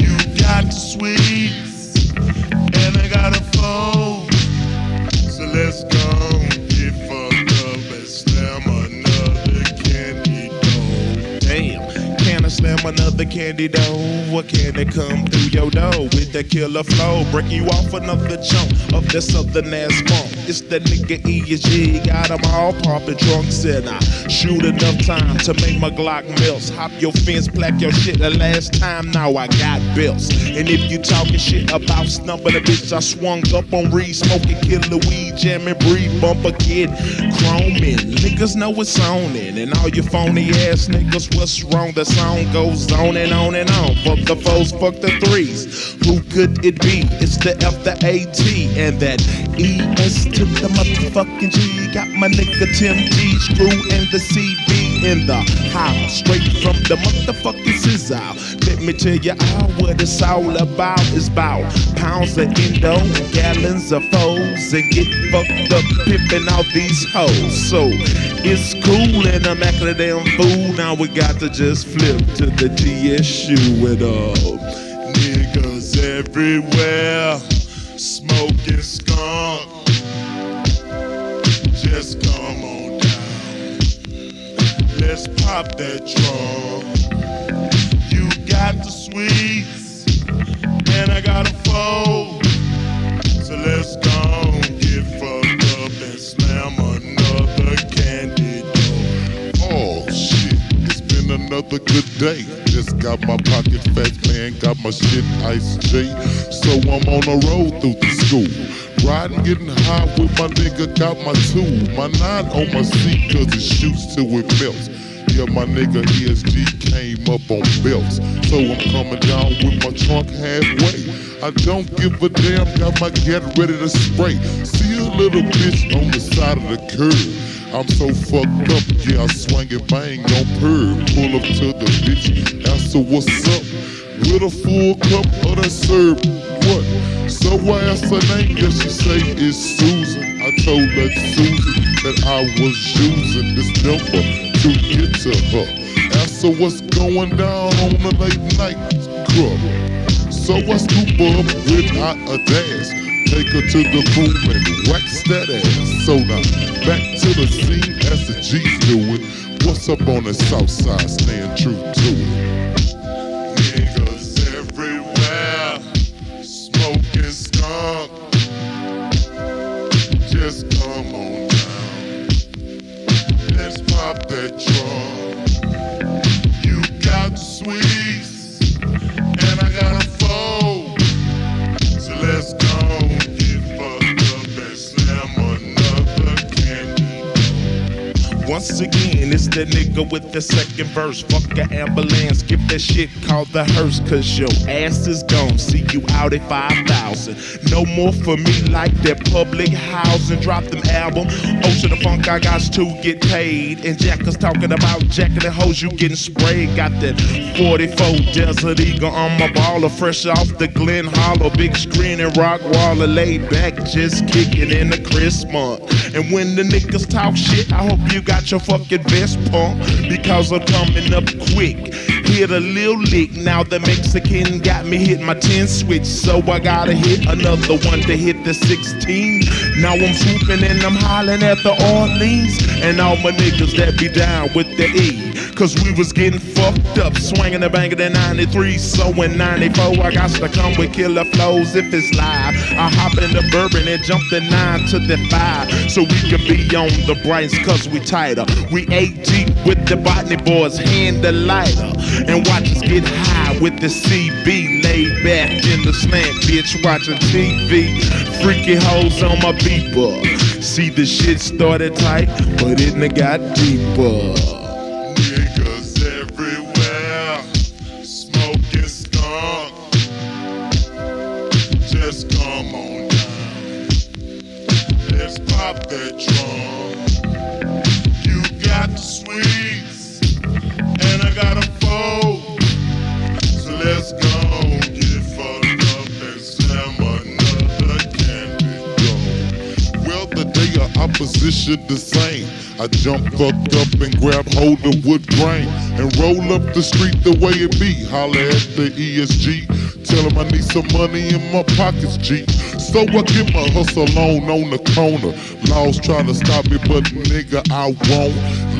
You got the sweets, and I got. So let's go get and slam another candy dough. Damn, can I slam another candy? What can it come through? Your door with the killer flow? Break you off another chunk of the southern ass funk. It's the nigga ESG, got them all popping trunks and I shoot enough time to make my Glock melts. Hop your fence, plaque your shit the last time, now I got bills. And if you talking shit about snubbing a bitch, I swung up on Reed, smoking killer weed, jamming, breed, bumper kid, chroming. Niggas know it's on it, and all you phony ass niggas, what's wrong? The song goes on and on and on. Fuck the foes, fuck the threes. Who could it be? It's the F, the AT, and that ES to the motherfucking G. Got my nigga Tim G, Screw, and the CB in the house. Straight from the motherfucking sizzle. Let me tell you all what it's all about. It's about pounds of endo, gallons of foes, and get fucked up pimping out these hoes. So it's cool and I'm acting a damn fool. Now we got to just flip to the TSU with all niggas everywhere, smoking skunk. Just come on down. Let's pop that trunk. You got the sweets, and I got a fold. So let's go get fucked up and slam another candy door. Oh shit, it's been another good day. Just got my pocket fat, man, got my shit ice J. So I'm on the road through the school. Riding, getting high with my nigga, got my tool. My nine on my seat, cause it shoots till it melts. Yeah, my nigga ESG came up on belts. So I'm coming down with my trunk halfway. I don't give a damn, got my get ready to spray. See a little bitch on the side of the curb. I'm so fucked up, yeah, I swing and bang on perv. Pull up to the bitch, ask her what's up. With a full cup of that serve, what? So I asked her name, yeah, she say it's Susan. I told that Susan that I was using this number to get to her. Asked her what's going down on the late night club. So I scoop up without a dash. Take her to the room and wax that ass. So now, back to the scene as the G's doing. What's up on the south side, staying true to it. The nigga with the second verse. Fuck an ambulance, skip that shit called the hearse, cause your ass is gone. See you out at 5,000. No more for me like that public housing. Drop them album. Ocean of Funk, I got to get paid. And Jackers talking about jacking the hoes, you getting sprayed. Got that 44 Desert Eagle on my baller, fresh off the Glen Hollow. Big screen and rock waller, laid back, just kicking in the Christmas. And when the niggas talk shit, I hope you got your fucking vest pump because I'm coming up quick. Hit a little lick, now the Mexican got me hit my 10 switch, so I gotta hit another one to hit the 16. Now I'm swooping and I'm hollering at the Orleans and all my niggas that be down with the E. Cause we was getting fucked up, swinging the bang of the 93. So in 94, I got to come with killer flows if it's live. I hop in the bourbon and jump the 9 to the 5. So we can be on the brights cause we tighter. We 8 deep with the botany boys, hand the lighter. And watch us get high with the CB. Laid back in the slant, bitch, watching TV. Freaky hoes on my beeper. See the shit started tight, but it got deeper. That trunk. You got the sweets, and I got a fold. So let's go get and slam another. Well, the day of opposition the same. I jump fucked up and grab hold of wood grain and roll up the street the way it be. Holla at the ESG, tell him I need some money in my pockets, G. So I get my hustle on on the corner. Laws trying to stop me, but nigga, I won't.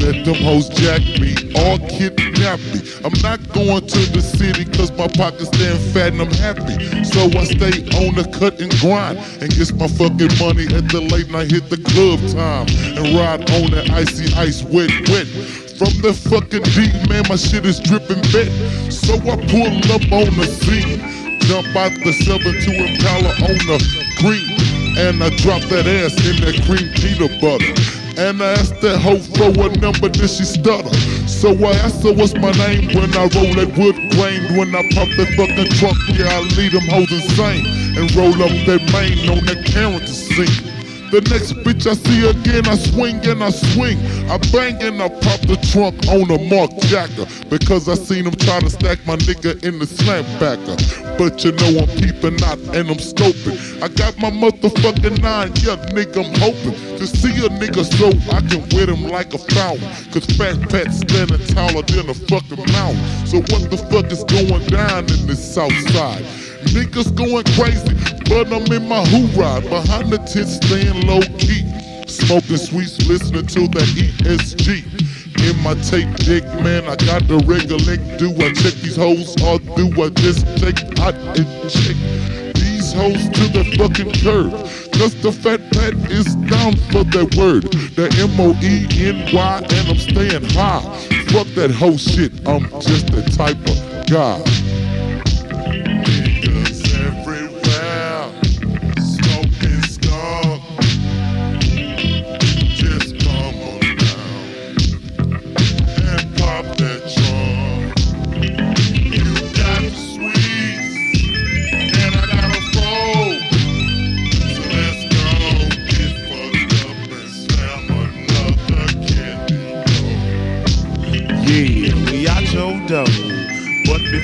let them hoes jack me or kidnap me. I'm not going to the city cause my pockets stand fat and I'm happy. So I stay on the cut and grind and get my fucking money at the late night hit the club time and ride on that icy ice wet wet. From the fucking deep, man, my shit is dripping wet. So I pull up on the scene, jump out the 7-2 Impala on the green, and I drop that ass in that cream peanut butter. And I asked that hoe for a number, then she stutter? So I asked her what's my name when I roll that wood grain. When I pop that fucking trunk, yeah, I leave them hoes insane. And roll up that main on that character scene. The next bitch I see again, I swing and I swing. I bang and I pop the trunk on a Mark Jacker. Because I seen him try to stack my nigga in the backer. But you know I'm peeping out and I'm scoping. I got my motherfucking nine, yeah, nigga, I'm hoping to see a nigga so I can wet him like a fountain. Cause Fat Pat standing taller than a fucking mountain. So what the fuck is going down in this south side? Niggas going crazy, but I'm in my hoorah. Behind the tent, staying low key. Smoking sweets, listening to the ESG. In my tape deck, man, I got the regular link. Do I check these hoes or do I just take out and check these hoes to the fucking curb? Cause the fat pat is down for that word. The M-O-E-N-Y and I'm staying high. Fuck that whole shit, I'm just the type of guy. so dope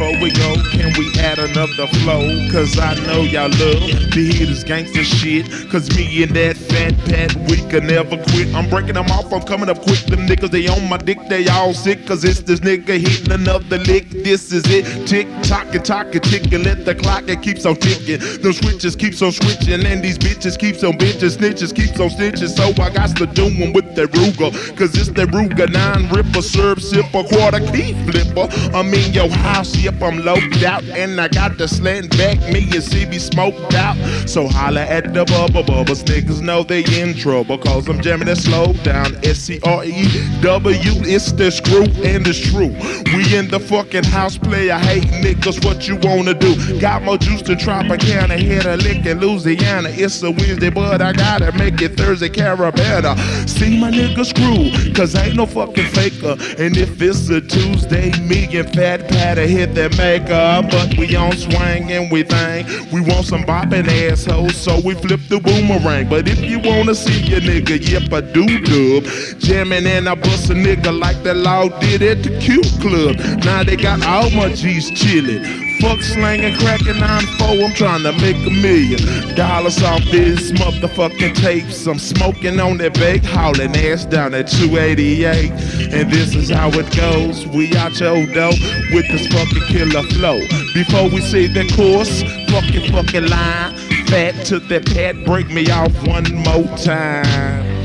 before we go, can we add another flow? Cause I know y'all love to hear this gangster shit. Cause me and that fat pat, we can never quit. I'm breaking them off, I'm coming up quick. Them niggas, they on my dick, they all sick. Cause it's this nigga hitting another lick. This is it. Tick tock and tock and tick and let the clock it keeps on ticking. Them switches keeps on switching and these bitches keeps on bitches. Snitches keeps on snitching. So I got to do them with that Ruger. Cause it's that Ruger 9 ripper, serve sipper, quarter key flipper. I'm in your house, yeah I'm loped out and I got the slant back, me and CB smoked out. So holla at the bubble bubbles, niggas know they in trouble, cause I'm jamming that slow down. S-C-R-E-W, it's the screw and it's true. We in the fucking house play, I hate niggas, what you wanna do? Got more juice than Tropicana, hit a lick in Louisiana. It's a Wednesday, but I gotta make it Thursday, Carabetta. See my nigga screw, cause ain't no fucking faker. And if it's a Tuesday, me and Fat Patter hit that makeup, but we on swing and we think we want some bopping assholes, so we flip the boomerang. But if you wanna see a nigga, yep, I do dub. Jamming and I bust a nigga like that law did at the Q Club. Now they got all my G's chillin'. Fuck slanging, cracking 9-4, I'm trying to make a million dollars off this motherfucking tapes. I'm smoking on that bake, hauling ass down at 288. And this is how it goes. We out your dough with this fucking killer flow. Before we say the course, fucking fucking line. Fat to the pad, break me off one more time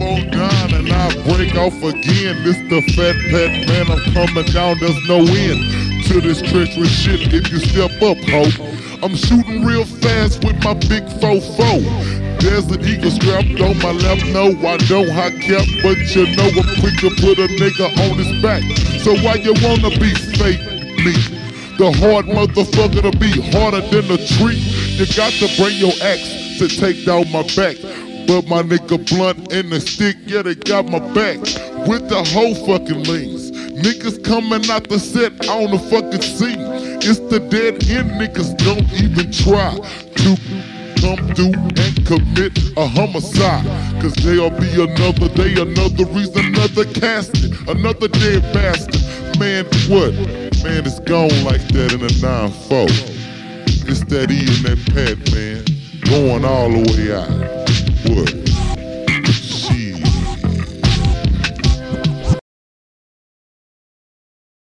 on down and I break off again. This the fat pat man, I'm coming down, there's no end to this treacherous shit if you step up, ho. I'm shooting real fast with my big fofo. There's an eagle strapped on my left, no, I don't I kept, but you know I'm quick to put a nigga on his back. So why you wanna be fake me? The hard motherfucker to be harder than a tree. You got to bring your axe to take down my back. But my nigga blunt and the stick, yeah, they got my back. With the whole fucking leans. Niggas coming out the set on the fucking scene. It's the dead end niggas don't even try to come through and commit a homicide. Cause there'll be another day, another reason, another casting, another dead bastard. Man, what? Man, it's gone like that in a 9-4. It's that E and that Pat, man. Going all the way out. What?